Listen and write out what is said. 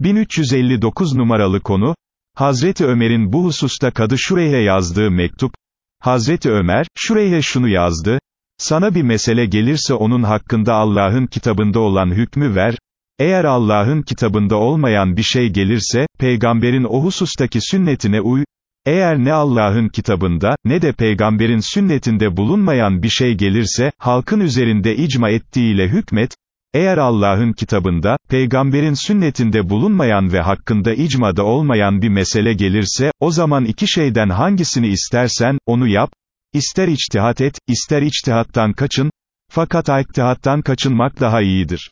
1359 numaralı konu, Hazreti Ömer'in bu hususta Kadı Şureyh'e yazdığı mektup, Hazreti Ömer, Şureyh'e şunu yazdı, sana bir mesele gelirse onun hakkında Allah'ın kitabında olan hükmü ver, eğer Allah'ın kitabında olmayan bir şey gelirse, peygamberin o husustaki sünnetine uy, eğer ne Allah'ın kitabında, ne de peygamberin sünnetinde bulunmayan bir şey gelirse, halkın üzerinde icma ettiğiyle hükmet, eğer Allah'ın kitabında, peygamberin sünnetinde bulunmayan ve hakkında icmada olmayan bir mesele gelirse, o zaman iki şeyden hangisini istersen, onu yap, ister içtihat et, ister içtihattan kaçın, fakat iktihattan kaçınmak daha iyidir.